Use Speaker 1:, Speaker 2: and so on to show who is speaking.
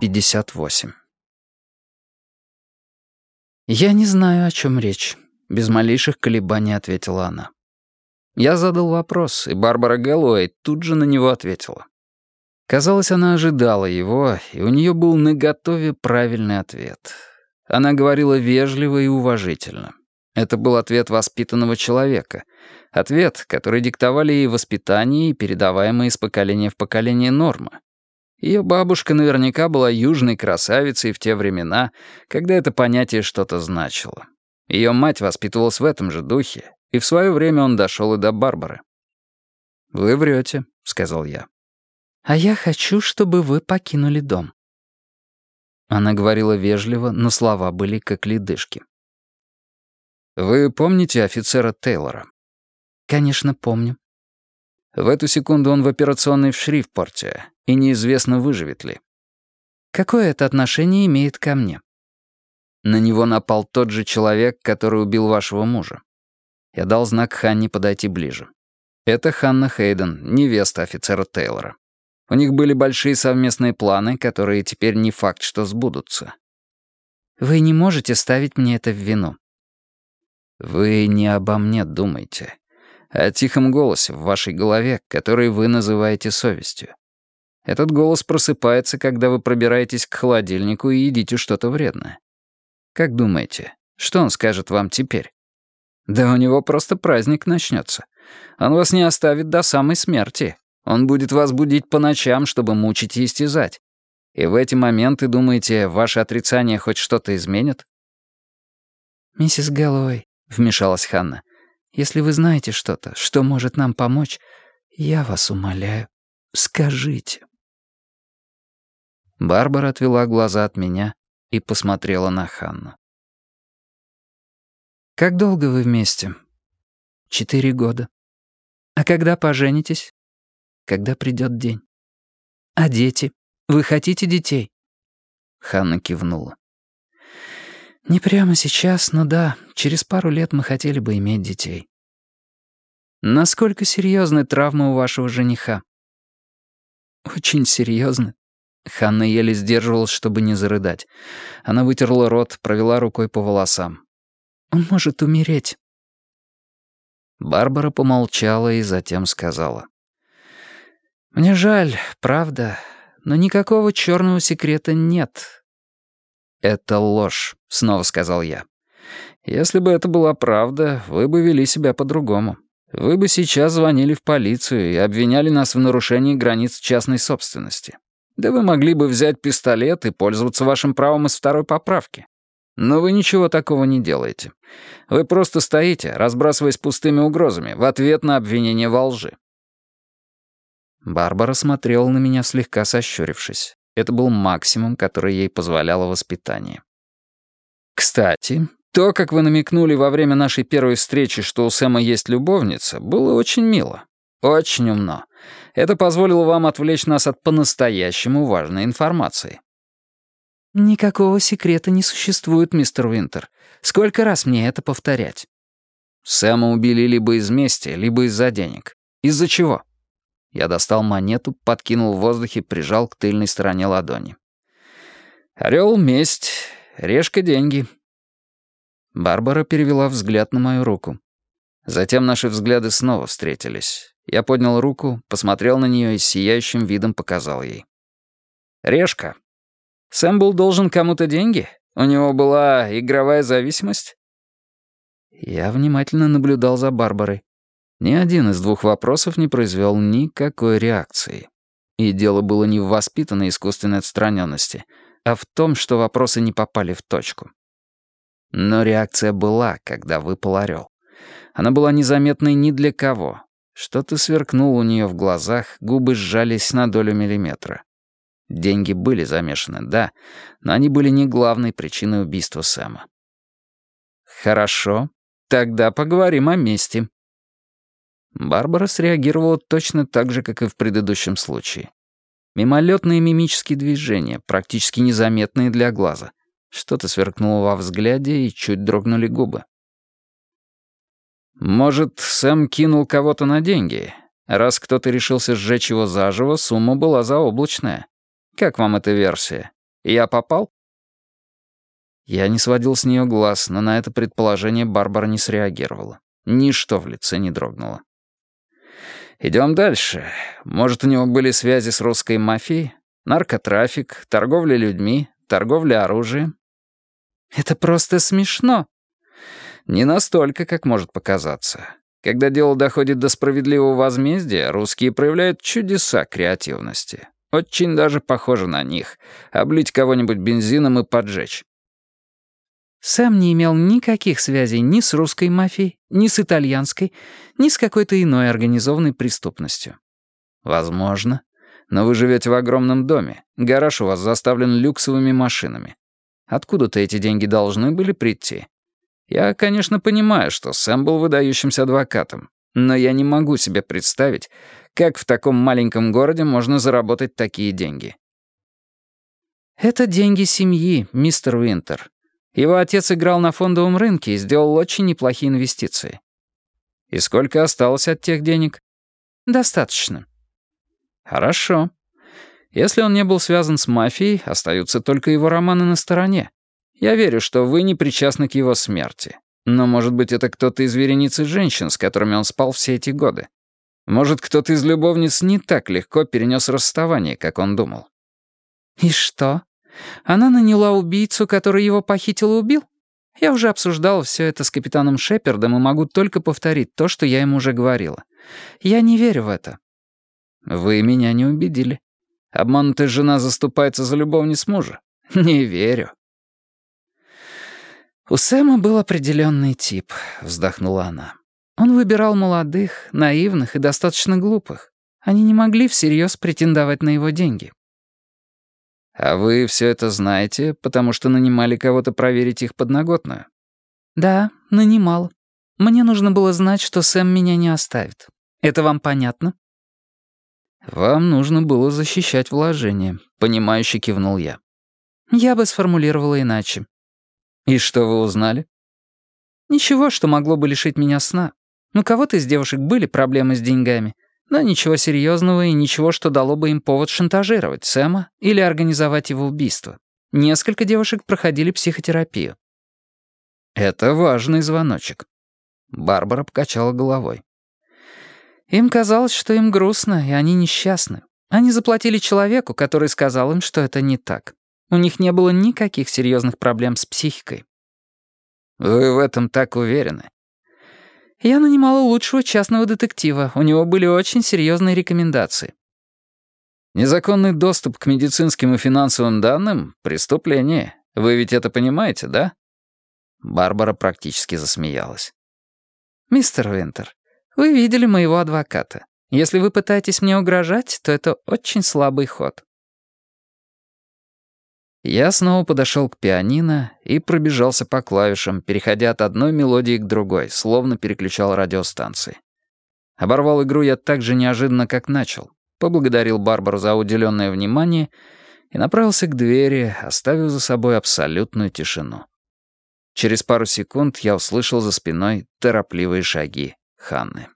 Speaker 1: 58. «Я не знаю, о чем речь», — без малейших колебаний ответила она. Я задал вопрос, и Барбара Гэллоуэй тут же на него ответила. Казалось, она ожидала его, и у нее был наготове правильный ответ. Она говорила вежливо и уважительно. Это был ответ воспитанного человека. Ответ, который диктовали ей воспитание и передаваемые из поколения в поколение нормы. Ее бабушка наверняка была южной красавицей в те времена, когда это понятие что-то значило. Ее мать воспитывалась в этом же духе, и в свое время он дошел и до Барбары. «Вы врете», — сказал я. «А я хочу, чтобы вы покинули дом». Она говорила вежливо, но слова были как ледышки. «Вы помните офицера Тейлора?» «Конечно, помню». В эту секунду он в операционной в Шрифпорте, и неизвестно, выживет ли. Какое это отношение имеет ко мне? На него напал тот же человек, который убил вашего мужа. Я дал знак Ханне подойти ближе. Это Ханна Хейден, невеста офицера Тейлора. У них были большие совместные планы, которые теперь не факт, что сбудутся. Вы не можете ставить мне это в вину. Вы не обо мне думаете, о тихом голосе в вашей голове, который вы называете совестью. Этот голос просыпается, когда вы пробираетесь к холодильнику и едите что-то вредное. Как думаете, что он скажет вам теперь? Да у него просто праздник начнется. Он вас не оставит до самой смерти. Он будет вас будить по ночам, чтобы мучить и истязать. И в эти моменты, думаете, ваше отрицание хоть что-то изменит? «Миссис Гэллоуэй», — вмешалась Ханна, «если вы знаете что-то, что может нам помочь, я вас умоляю, скажите». Барбара отвела глаза от меня и посмотрела на Ханну. «Как долго вы вместе?» «Четыре года». «А когда поженитесь?» «Когда придет день». «А дети? Вы хотите детей?» Ханна кивнула. «Не прямо сейчас, но да, через пару лет мы хотели бы иметь детей». «Насколько серьезны травмы у вашего жениха?» «Очень серьезны. Ханна еле сдерживалась, чтобы не зарыдать. Она вытерла рот, провела рукой по волосам. «Он может умереть». Барбара помолчала и затем сказала. «Мне жаль, правда, но никакого черного секрета нет». «Это ложь», — снова сказал я. «Если бы это была правда, вы бы вели себя по-другому. Вы бы сейчас звонили в полицию и обвиняли нас в нарушении границ частной собственности. Да вы могли бы взять пистолет и пользоваться вашим правом из второй поправки. Но вы ничего такого не делаете. Вы просто стоите, разбрасываясь пустыми угрозами, в ответ на обвинение во лжи. Барбара смотрела на меня, слегка сощурившись. Это был максимум, который ей позволяло воспитание. «Кстати, то, как вы намекнули во время нашей первой встречи, что у Сэма есть любовница, было очень мило. Очень умно. Это позволило вам отвлечь нас от по-настоящему важной информации. Никакого секрета не существует, мистер Уинтер. Сколько раз мне это повторять? Сэма убили либо из мести, либо из-за денег. Из-за чего? Я достал монету, подкинул в воздухе, прижал к тыльной стороне ладони. Орел — месть, решка — деньги. Барбара перевела взгляд на мою руку. Затем наши взгляды снова встретились. Я поднял руку, посмотрел на нее и с сияющим видом показал ей. «Решка. Сэм был должен кому-то деньги? У него была игровая зависимость?» Я внимательно наблюдал за Барбарой. Ни один из двух вопросов не произвел никакой реакции. И дело было не в воспитанной искусственной отстраненности, а в том, что вопросы не попали в точку. Но реакция была, когда выпал орел. Она была незаметной ни для кого, что-то сверкнуло у нее в глазах, губы сжались на долю миллиметра. Деньги были замешаны, да, но они были не главной причиной убийства Сэма. «Хорошо, тогда поговорим о мести». Барбара среагировала точно так же, как и в предыдущем случае. Мимолетные мимические движения, практически незаметные для глаза. Что-то сверкнуло во взгляде, и чуть дрогнули губы. Может, Сэм кинул кого-то на деньги? Раз кто-то решился сжечь его заживо, сумма была заоблачная. Как вам эта версия? Я попал?» Я не сводил с нее глаз, но на это предположение Барбара не среагировала. Ничто в лице не дрогнуло. «Идем дальше. Может, у него были связи с русской мафией? Наркотрафик, торговля людьми, торговля оружием?»
Speaker 2: «Это просто смешно».
Speaker 1: «Не настолько, как может показаться. Когда дело доходит до справедливого возмездия, русские проявляют чудеса креативности. Очень даже похоже на них. Облить кого-нибудь бензином и поджечь.
Speaker 2: Сэм не имел никаких связей ни с русской мафией, ни с итальянской, ни с какой-то иной организованной преступностью.
Speaker 1: Возможно. Но вы живете в огромном доме. Гараж у вас заставлен люксовыми машинами. Откуда-то эти деньги должны были прийти. Я, конечно, понимаю, что Сэм был выдающимся адвокатом, но я не могу себе представить, как в таком маленьком городе можно заработать такие деньги.
Speaker 2: «Это деньги семьи, мистер Уинтер. Его отец играл на фондовом рынке и сделал очень неплохие инвестиции».
Speaker 1: «И сколько осталось от тех денег?»
Speaker 2: «Достаточно».
Speaker 1: «Хорошо. Если он не был связан с мафией, остаются только его романы на стороне. Я верю, что вы не причастны к его смерти. Но, может быть, это кто-то из вереницы женщин, с которыми он спал все эти годы. Может, кто-то из любовниц не так легко перенес расставание, как он думал.
Speaker 2: И что? Она наняла убийцу, который его похитил и убил? Я уже обсуждала все это с капитаном Шепердом и могу только повторить то, что я ему уже говорила. Я не верю в это.
Speaker 1: Вы меня не убедили. Обманутая жена заступается за любовниц мужа. Не верю.
Speaker 2: «У Сэма был определенный тип», — вздохнула она. «Он выбирал молодых, наивных и достаточно глупых. Они не могли всерьез претендовать на его деньги».
Speaker 1: «А вы все это знаете, потому что нанимали кого-то проверить их подноготную?»
Speaker 2: «Да, нанимал. Мне нужно было знать, что Сэм меня не оставит. Это вам понятно?»
Speaker 1: «Вам нужно было защищать вложения», — понимающе кивнул я.
Speaker 2: «Я бы сформулировала иначе.
Speaker 1: «И что вы узнали?»
Speaker 2: «Ничего, что могло бы лишить меня сна. У кого-то из девушек были проблемы с деньгами, но ничего серьезного и ничего, что дало бы им повод шантажировать Сэма или организовать его убийство. Несколько девушек проходили психотерапию».
Speaker 1: «Это важный звоночек». Барбара покачала головой.
Speaker 2: Им казалось, что им грустно, и они несчастны. Они заплатили человеку, который сказал им, что это не так. У них не было никаких серьезных проблем с психикой.
Speaker 1: Вы в этом так уверены?
Speaker 2: Я нанимала лучшего частного детектива. У него были очень серьезные рекомендации.
Speaker 1: Незаконный доступ к медицинским и финансовым данным — преступление. Вы ведь это понимаете, да? Барбара практически засмеялась.
Speaker 2: «Мистер Винтер, вы видели моего адвоката. Если вы пытаетесь мне угрожать, то это очень слабый ход.
Speaker 1: Я снова подошел к пианино и пробежался по клавишам, переходя от одной мелодии к другой, словно переключал радиостанции. Оборвал игру я так же неожиданно, как начал. Поблагодарил Барбару за уделенное внимание и направился к двери, оставив за собой абсолютную тишину. Через пару секунд я услышал за спиной торопливые шаги Ханны.